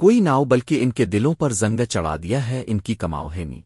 کوئی ناؤ بلکہ ان کے دلوں پر زنگ چڑھا دیا ہے، ان کی کماؤ ہے نہیں